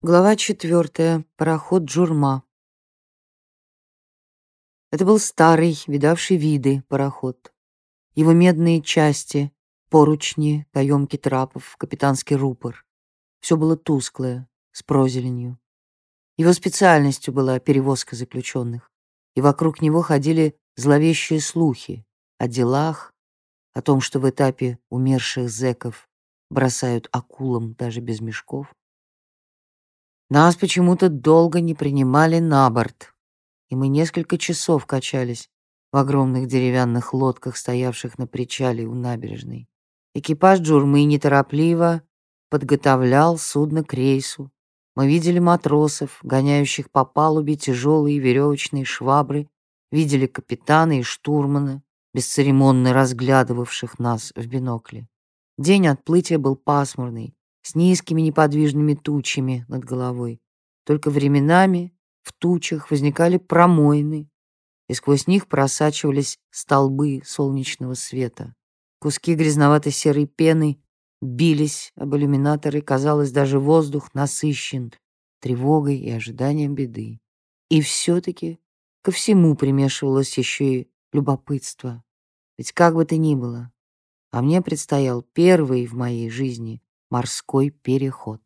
Глава четвертая. Пароход Джурма. Это был старый, видавший виды пароход. Его медные части, поручни, каемки трапов, капитанский рупор. Все было тусклое, с прозеленью. Его специальностью была перевозка заключенных, и вокруг него ходили зловещие слухи о делах, о том, что в этапе умерших зэков бросают акулам даже без мешков, нас почему-то долго не принимали на борт, и мы несколько часов качались в огромных деревянных лодках, стоявших на причале у набережной. Экипаж Джурмы неторопливо подготовлял судно к рейсу. Мы видели матросов, гоняющих по палубе тяжелые веревочные швабры, видели капитана и штурмана, бесцеремонно разглядывавших нас в бинокле. День отплытия был пасмурный, с низкими неподвижными тучами над головой. Только временами в тучах возникали промоины, и сквозь них просачивались столбы солнечного света. Куски грязноватой серой пены бились об иллюминаторы, казалось, даже воздух насыщен тревогой и ожиданием беды. И все-таки ко всему примешивалось еще и любопытство. Ведь как бы то ни было, а мне предстоял первый в моей жизни морской переход.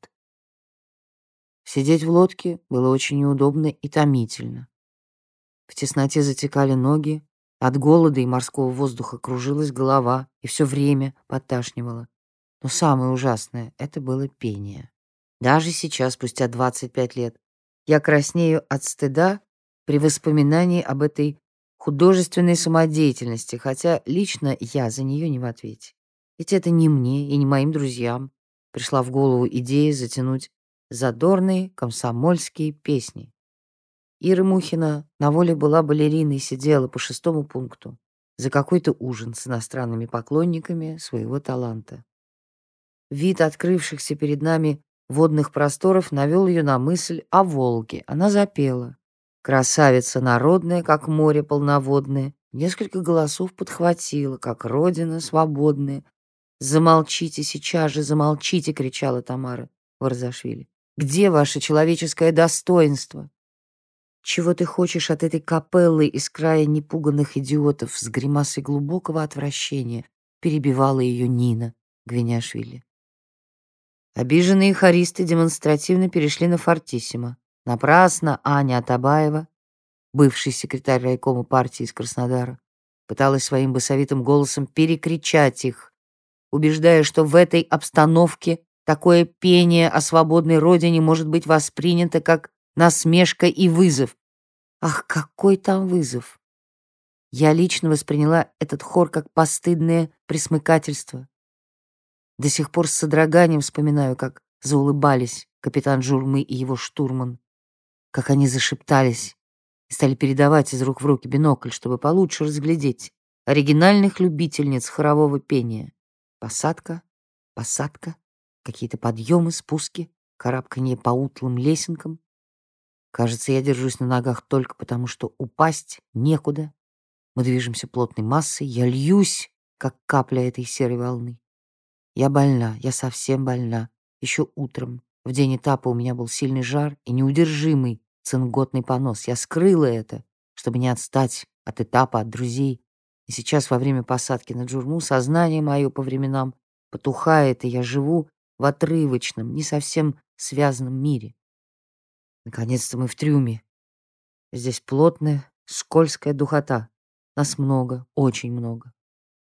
Сидеть в лодке было очень неудобно и томительно. В тесноте затекали ноги, от голода и морского воздуха кружилась голова и все время подташнивала. Но самое ужасное — это было пение. Даже сейчас, спустя 25 лет, я краснею от стыда при воспоминании об этой художественной самодеятельности, хотя лично я за нее не в ответе. Ведь это не мне и не моим друзьям, пришла в голову идея затянуть задорные комсомольские песни. Ира Мухина на воле была балериной, сидела по шестому пункту за какой-то ужин с иностранными поклонниками своего таланта. Вид открывшихся перед нами водных просторов навел ее на мысль о Волге. Она запела. Красавица народная, как море полноводное, несколько голосов подхватила, как родина свободная, «Замолчите сейчас же, замолчите!» — кричала Тамара Варзашвили. «Где ваше человеческое достоинство?» «Чего ты хочешь от этой капеллы из края непуганных идиотов с гримасой глубокого отвращения?» — перебивала ее Нина Гвиняшвили. Обиженные хористы демонстративно перешли на фортиссимо. Напрасно Аня Атабаева, бывший секретарь райкома партии из Краснодара, пыталась своим басовитым голосом перекричать их, убеждая, что в этой обстановке такое пение о свободной родине может быть воспринято как насмешка и вызов. Ах, какой там вызов! Я лично восприняла этот хор как постыдное присмыкательство. До сих пор с содроганием вспоминаю, как заулыбались капитан Журмы и его штурман, как они зашептались и стали передавать из рук в руки бинокль, чтобы получше разглядеть оригинальных любительниц хорового пения. Посадка, посадка, какие-то подъемы, спуски, карабканье по утлым лесенкам. Кажется, я держусь на ногах только потому, что упасть некуда. Мы движемся плотной массой, я льюсь, как капля этой серой волны. Я больна, я совсем больна. Еще утром, в день этапа, у меня был сильный жар и неудержимый цинготный понос. Я скрыла это, чтобы не отстать от этапа, от друзей. И сейчас, во время посадки на Джурму, сознание мое по временам потухает, и я живу в отрывочном, не совсем связанном мире. Наконец-то мы в трюме. Здесь плотная, скользкая духота. Нас много, очень много.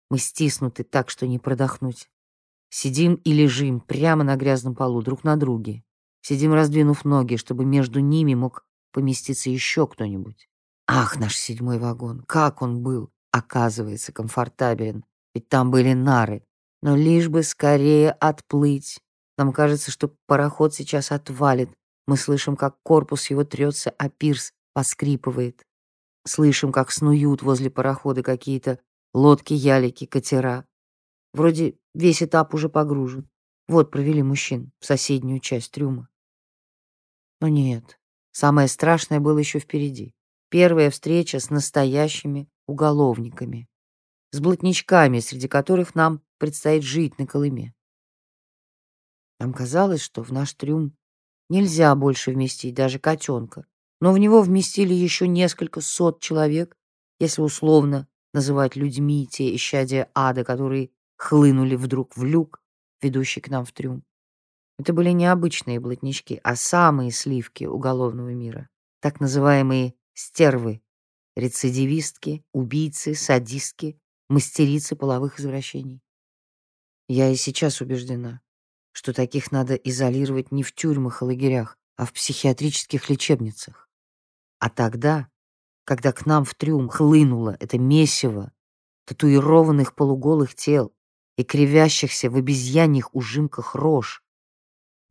Мы стиснуты так, что не продохнуть. Сидим и лежим прямо на грязном полу, друг на друге. Сидим, раздвинув ноги, чтобы между ними мог поместиться еще кто-нибудь. Ах, наш седьмой вагон, как он был! Оказывается комфортабелен, ведь там были нары. Но лишь бы скорее отплыть. Нам кажется, что пароход сейчас отвалит. Мы слышим, как корпус его трется, а пирс поскрипывает. Слышим, как снуют возле парохода какие-то лодки-ялики, катера. Вроде весь этап уже погружен. Вот провели мужчин в соседнюю часть трюма. Но нет, самое страшное было еще впереди. Первая встреча с настоящими уголовниками, с блатничками, среди которых нам предстоит жить на Колыме. Нам казалось, что в наш трюм нельзя больше вместить даже котенка, но в него вместили еще несколько сот человек, если условно называть людьми те исчадия ада, которые хлынули вдруг в люк, ведущий к нам в трюм. Это были не обычные блатнички, а самые сливки уголовного мира, так называемые стервы, рецидивистки, убийцы, садистки, мастерицы половых извращений. Я и сейчас убеждена, что таких надо изолировать не в тюрьмах и лагерях, а в психиатрических лечебницах. А тогда, когда к нам в трюм хлынуло это месиво татуированных полуголых тел и кривящихся в обезьяньих ужимках рож,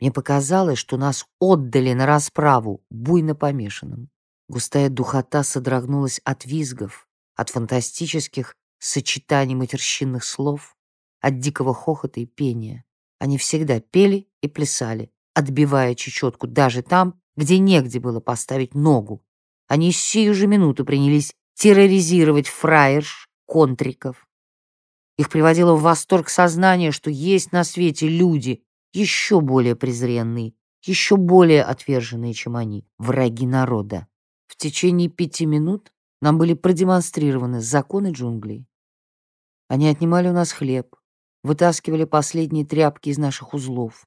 мне показалось, что нас отдали на расправу буйно помешанным. Густая духота содрогнулась от визгов, от фантастических сочетаний матерщинных слов, от дикого хохота и пения. Они всегда пели и плясали, отбивая чечетку даже там, где негде было поставить ногу. Они сию же минуту принялись терроризировать фраерш, контриков. Их приводило в восторг сознание, что есть на свете люди, еще более презренные, еще более отверженные, чем они, враги народа. В течение пяти минут нам были продемонстрированы законы джунглей. Они отнимали у нас хлеб, вытаскивали последние тряпки из наших узлов,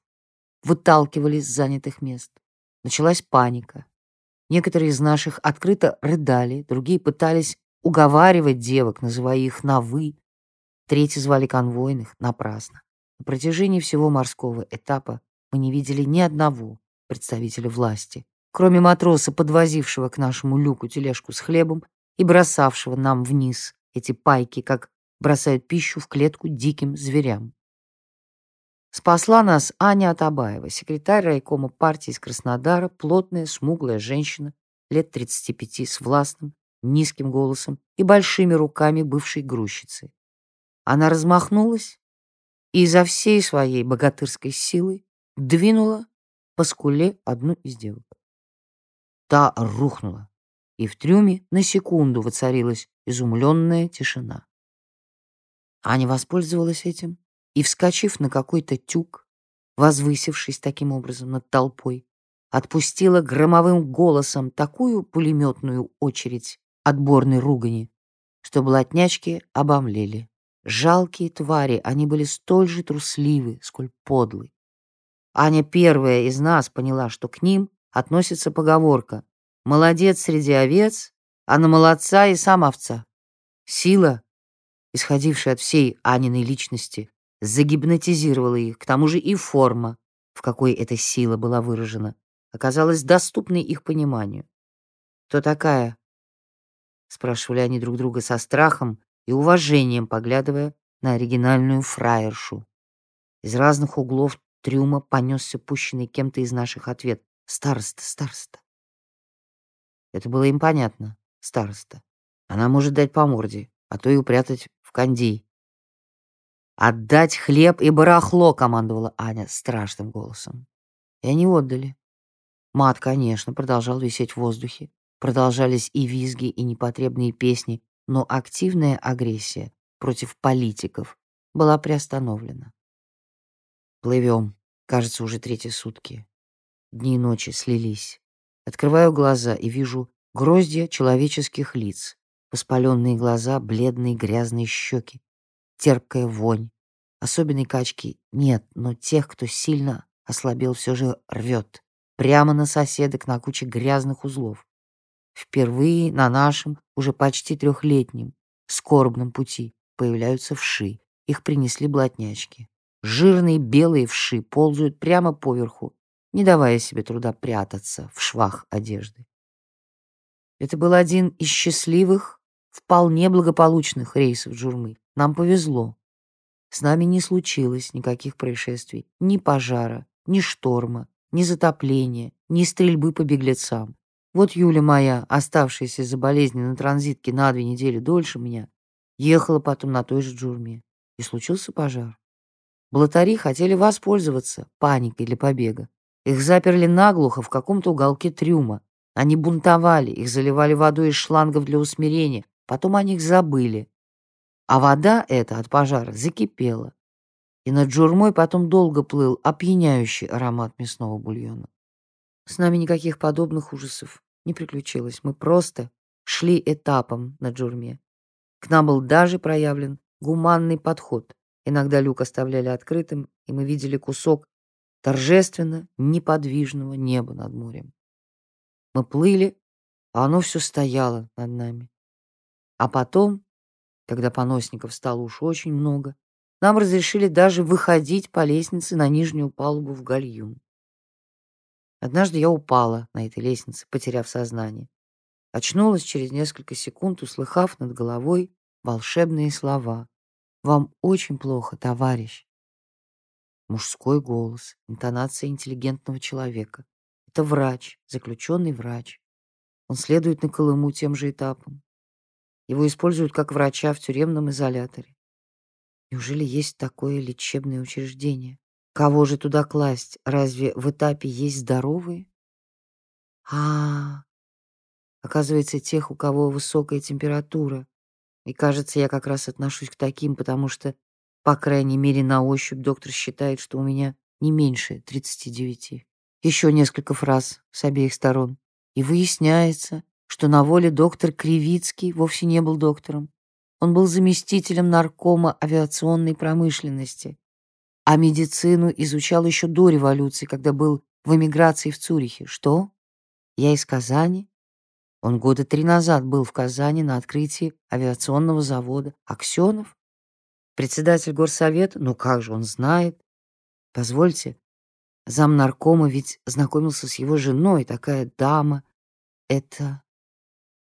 выталкивали с занятых мест. Началась паника. Некоторые из наших открыто рыдали, другие пытались уговаривать девок, называя их на «вы». Третьи звали конвойных напрасно. На протяжении всего морского этапа мы не видели ни одного представителя власти, кроме матроса, подвозившего к нашему люку тележку с хлебом и бросавшего нам вниз эти пайки, как бросают пищу в клетку диким зверям. Спасла нас Аня Атабаева, секретарь райкома партии из Краснодара, плотная, смуглая женщина, лет 35, с властным, низким голосом и большими руками бывшей грузчицы. Она размахнулась и изо всей своей богатырской силы двинула по скуле одну из девок. Та рухнула, и в трюме на секунду воцарилась изумленная тишина. Аня воспользовалась этим и, вскочив на какой-то тюк, возвысившись таким образом над толпой, отпустила громовым голосом такую пулеметную очередь отборной ругани, что блатнячки обомлели. Жалкие твари, они были столь же трусливы, сколь подлы. Аня первая из нас поняла, что к ним относится поговорка «молодец среди овец, а на молодца и сам овца». Сила, исходившая от всей Аниной личности, загипнотизировала их, к тому же и форма, в какой эта сила была выражена, оказалась доступной их пониманию. «Кто такая?» — спрашивали они друг друга со страхом, и уважением поглядывая на оригинальную фраершу. Из разных углов трюма понесся пущенный кем-то из наших ответ. «Староста, староста». Это было им понятно. Староста. Она может дать по морде, а то и упрятать в кондей. «Отдать хлеб и барахло!» — командовала Аня страшным голосом. И они отдали. Мат, конечно, продолжал висеть в воздухе. Продолжались и визги, и непотребные песни, но активная агрессия против политиков была приостановлена. Плывем, кажется, уже третьи сутки. Дни и ночи слились. Открываю глаза и вижу гроздья человеческих лиц, воспаленные глаза, бледные грязные щеки, терпкая вонь. Особенной качки нет, но тех, кто сильно ослабел, все же рвет. Прямо на соседок на куче грязных узлов. Впервые на нашем, уже почти трехлетнем, скорбном пути появляются вши. Их принесли блатнячки. Жирные белые вши ползают прямо поверху, не давая себе труда прятаться в швах одежды. Это был один из счастливых, вполне благополучных рейсов Джурмы. Нам повезло. С нами не случилось никаких происшествий, ни пожара, ни шторма, ни затопления, ни стрельбы по беглецам. Вот Юля моя, оставшаяся из-за болезни на транзитке на две недели дольше меня, ехала потом на той же джурме. И случился пожар. Блатари хотели воспользоваться паникой для побега. Их заперли наглухо в каком-то уголке трюма. Они бунтовали, их заливали водой из шлангов для усмирения. Потом о них забыли. А вода эта от пожара закипела. И над джурмой потом долго плыл опьяняющий аромат мясного бульона. С нами никаких подобных ужасов не приключилось. Мы просто шли этапом на джурме. К нам был даже проявлен гуманный подход. Иногда люк оставляли открытым, и мы видели кусок торжественно неподвижного неба над морем. Мы плыли, а оно все стояло над нами. А потом, когда поносников стало уж очень много, нам разрешили даже выходить по лестнице на нижнюю палубу в гальюн. Однажды я упала на этой лестнице, потеряв сознание. Очнулась через несколько секунд, услыхав над головой волшебные слова. «Вам очень плохо, товарищ». Мужской голос, интонация интеллигентного человека. Это врач, заключенный врач. Он следует на Колыму тем же этапом. Его используют как врача в тюремном изоляторе. Неужели есть такое лечебное учреждение? Кого же туда класть? Разве в этапе есть здоровые? А, -а, -а. оказывается, тех, у кого высокая температура. И кажется, я как раз отношусь к таким, потому что, по крайней мере, на ощупь доктор считает, что у меня не меньше 39. Еще несколько фраз с обеих сторон. И выясняется, что на воле доктор Кривицкий вовсе не был доктором. Он был заместителем наркома авиационной промышленности, а медицину изучал еще до революции, когда был в эмиграции в Цюрихе. Что? Я из Казани? Он года три назад был в Казани на открытии авиационного завода. Аксенов? Председатель горсовета? Ну как же, он знает. Позвольте, зам наркома ведь знакомился с его женой, такая дама. Это...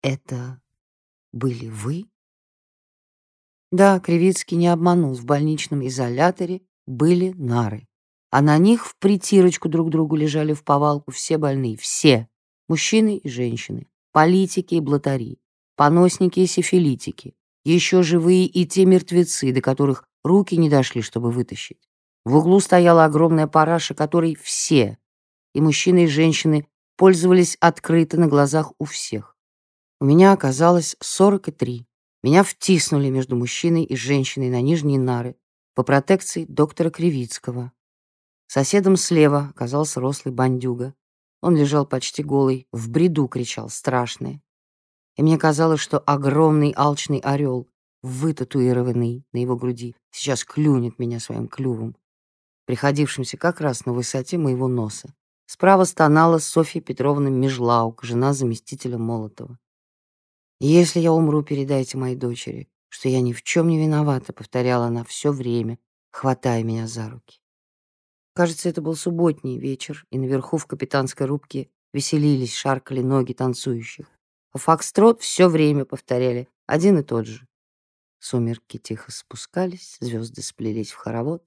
это... были вы? Да, Кривицкий не обманул. В больничном изоляторе были нары. А на них в притирочку друг другу лежали в повалку все больные, все, мужчины и женщины, политики и блатари, поносники и сифилитики, еще живые и те мертвецы, до которых руки не дошли, чтобы вытащить. В углу стояла огромная параша, которой все, и мужчины, и женщины, пользовались открыто на глазах у всех. У меня оказалось 43. Меня втиснули между мужчиной и женщиной на нижние нары, по протекции доктора Кривицкого. Соседом слева оказался рослый бандюга. Он лежал почти голый, в бреду кричал, страшное. И мне казалось, что огромный алчный орел, вытатуированный на его груди, сейчас клюнет меня своим клювом, приходившимся как раз на высоте моего носа. Справа стонала Софья Петровна Межлаук, жена заместителя Молотова. «Если я умру, передайте моей дочери что я ни в чем не виновата, повторяла она все время, хватая меня за руки. Кажется, это был субботний вечер, и наверху в капитанской рубке веселились, шаркали ноги танцующих. А фокстрот все время повторяли один и тот же. Сумерки тихо спускались, звезды сплелись в хоровод.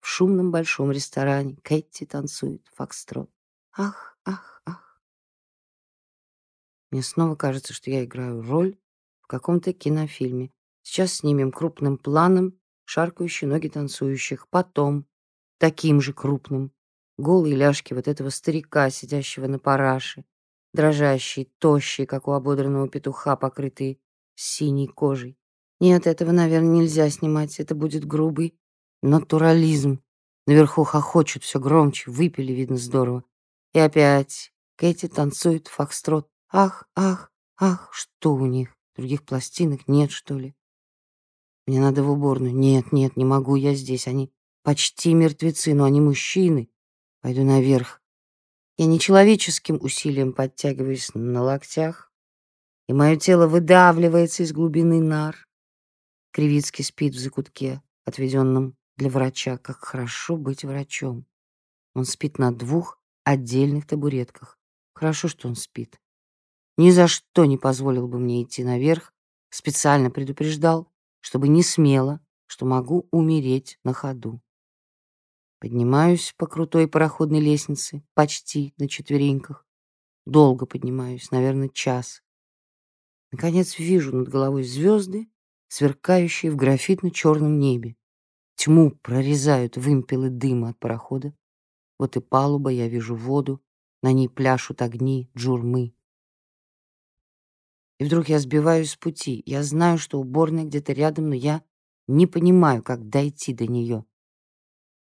В шумном большом ресторане Кэти танцует фокстрот. Ах, ах, ах. Мне снова кажется, что я играю роль в каком-то кинофильме. Сейчас снимем крупным планом шаркающие ноги танцующих. Потом, таким же крупным, голые ляжки вот этого старика, сидящего на параше, дрожащие, тощие, как у ободранного петуха, покрытые синей кожей. Нет, этого, наверное, нельзя снимать. Это будет грубый натурализм. Наверху хохочут все громче, выпили, видно, здорово. И опять Кэти танцует фокстрот. Ах, ах, ах, что у них? Других пластинок нет, что ли? Мне надо в уборную. Нет, нет, не могу я здесь. Они почти мертвецы, но они мужчины. Пойду наверх. Я нечеловеческим усилием подтягиваюсь на локтях, и мое тело выдавливается из глубины нар. Кривицкий спит в закутке, отведенном для врача. Как хорошо быть врачом. Он спит на двух отдельных табуретках. Хорошо, что он спит. Ни за что не позволил бы мне идти наверх, специально предупреждал, чтобы не смело, что могу умереть на ходу. Поднимаюсь по крутой пароходной лестнице, почти на четвереньках. Долго поднимаюсь, наверное, час. Наконец вижу над головой звезды, сверкающие в графитно-черном небе. Тьму прорезают вымпелы дыма от парохода. Вот и палуба, я вижу воду, на ней пляшут огни, джурмы. И вдруг я сбиваюсь с пути. Я знаю, что уборная где-то рядом, но я не понимаю, как дойти до нее.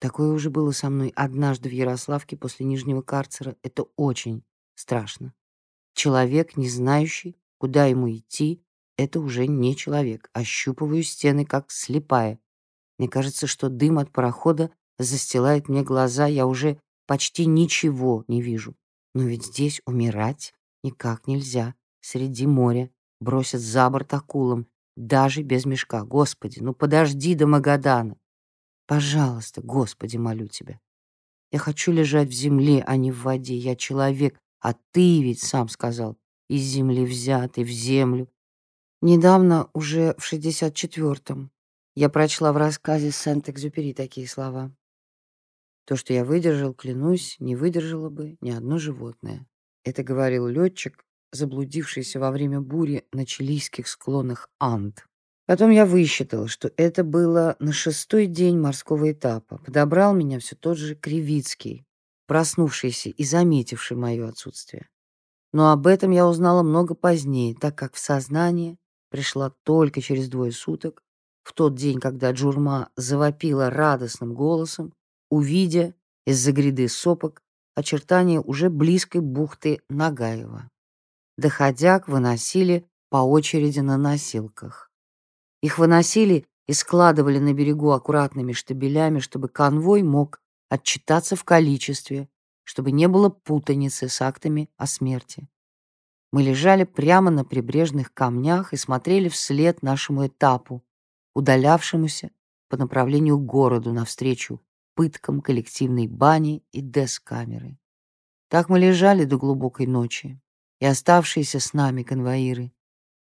Такое уже было со мной однажды в Ярославке после Нижнего карцера. Это очень страшно. Человек, не знающий, куда ему идти, это уже не человек. Ощупываю стены, как слепая. Мне кажется, что дым от парохода застилает мне глаза, я уже почти ничего не вижу. Но ведь здесь умирать никак нельзя. Среди моря бросят за борт акулам, даже без мешка. Господи, ну подожди до Магадана. Пожалуйста, Господи, молю тебя. Я хочу лежать в земле, а не в воде. Я человек, а ты ведь сам сказал, из земли взятый в землю. Недавно, уже в 64-м, я прочла в рассказе Сент-Экзюпери такие слова. То, что я выдержал, клянусь, не выдержало бы ни одно животное. Это говорил летчик, заблудившийся во время бури на чилийских склонах Анд. Потом я высчитал, что это было на шестой день морского этапа. Подобрал меня все тот же Кривицкий, проснувшийся и заметивший мое отсутствие. Но об этом я узнала много позднее, так как в сознание пришла только через двое суток, в тот день, когда Джурма завопила радостным голосом, увидя из-за гряды сопок очертания уже близкой бухты Нагаева. Доходяг выносили по очереди на носилках. Их выносили и складывали на берегу аккуратными штабелями, чтобы конвой мог отчитаться в количестве, чтобы не было путаницы с актами о смерти. Мы лежали прямо на прибрежных камнях и смотрели вслед нашему этапу, удалявшемуся по направлению к городу навстречу пыткам коллективной бани и дес-камеры. Так мы лежали до глубокой ночи, и оставшиеся с нами конвоиры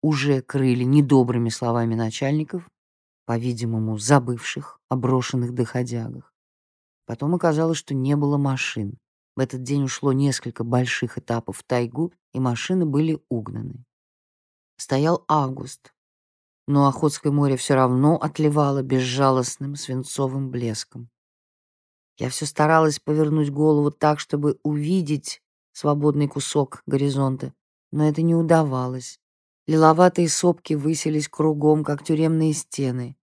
уже крыли недобрыми словами начальников, по-видимому, забывших о брошенных доходягах. Потом оказалось, что не было машин. В этот день ушло несколько больших этапов в тайгу, и машины были угнаны. Стоял август, но Охотское море все равно отливало безжалостным свинцовым блеском. Я все старалась повернуть голову так, чтобы увидеть свободный кусок горизонта, но это не удавалось. Лиловатые сопки высились кругом, как тюремные стены.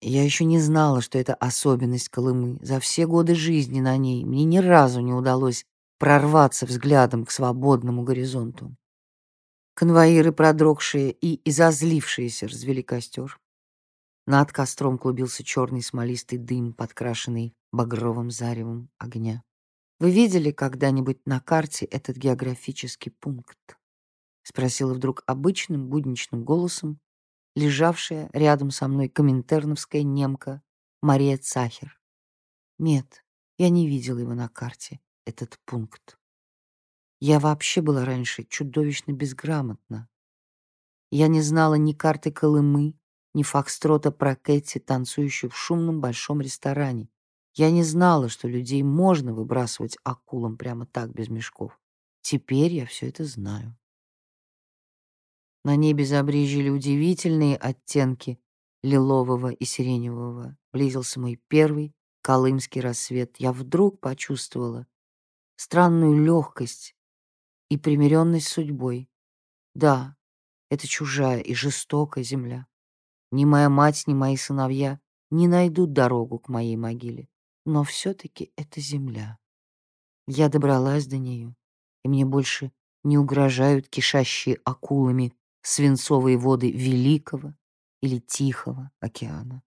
я еще не знала, что это особенность Колымы. За все годы жизни на ней мне ни разу не удалось прорваться взглядом к свободному горизонту. Конвоиры, продрогшие и изозлившиеся, развели костер. Над костром клубился черный смолистый дым, подкрашенный багровым заревом огня. Вы видели когда-нибудь на карте этот географический пункт? Спросила вдруг обычным будничным голосом лежавшая рядом со мной коминтерновская немка Мария Цахер. Нет, я не видела его на карте, этот пункт. Я вообще была раньше чудовищно безграмотна. Я не знала ни карты Колымы, ни фокстрота про Кэти, танцующую в шумном большом ресторане. Я не знала, что людей можно выбрасывать акулам прямо так, без мешков. Теперь я все это знаю. На небе забрежили удивительные оттенки лилового и сиреневого. Близился мой первый колымский рассвет. Я вдруг почувствовала странную легкость и примиренность с судьбой. Да, это чужая и жестокая земля. Ни моя мать, ни мои сыновья не найдут дорогу к моей могиле. Но все-таки это земля. Я добралась до нее, и мне больше не угрожают кишащие акулами свинцовые воды Великого или Тихого океана.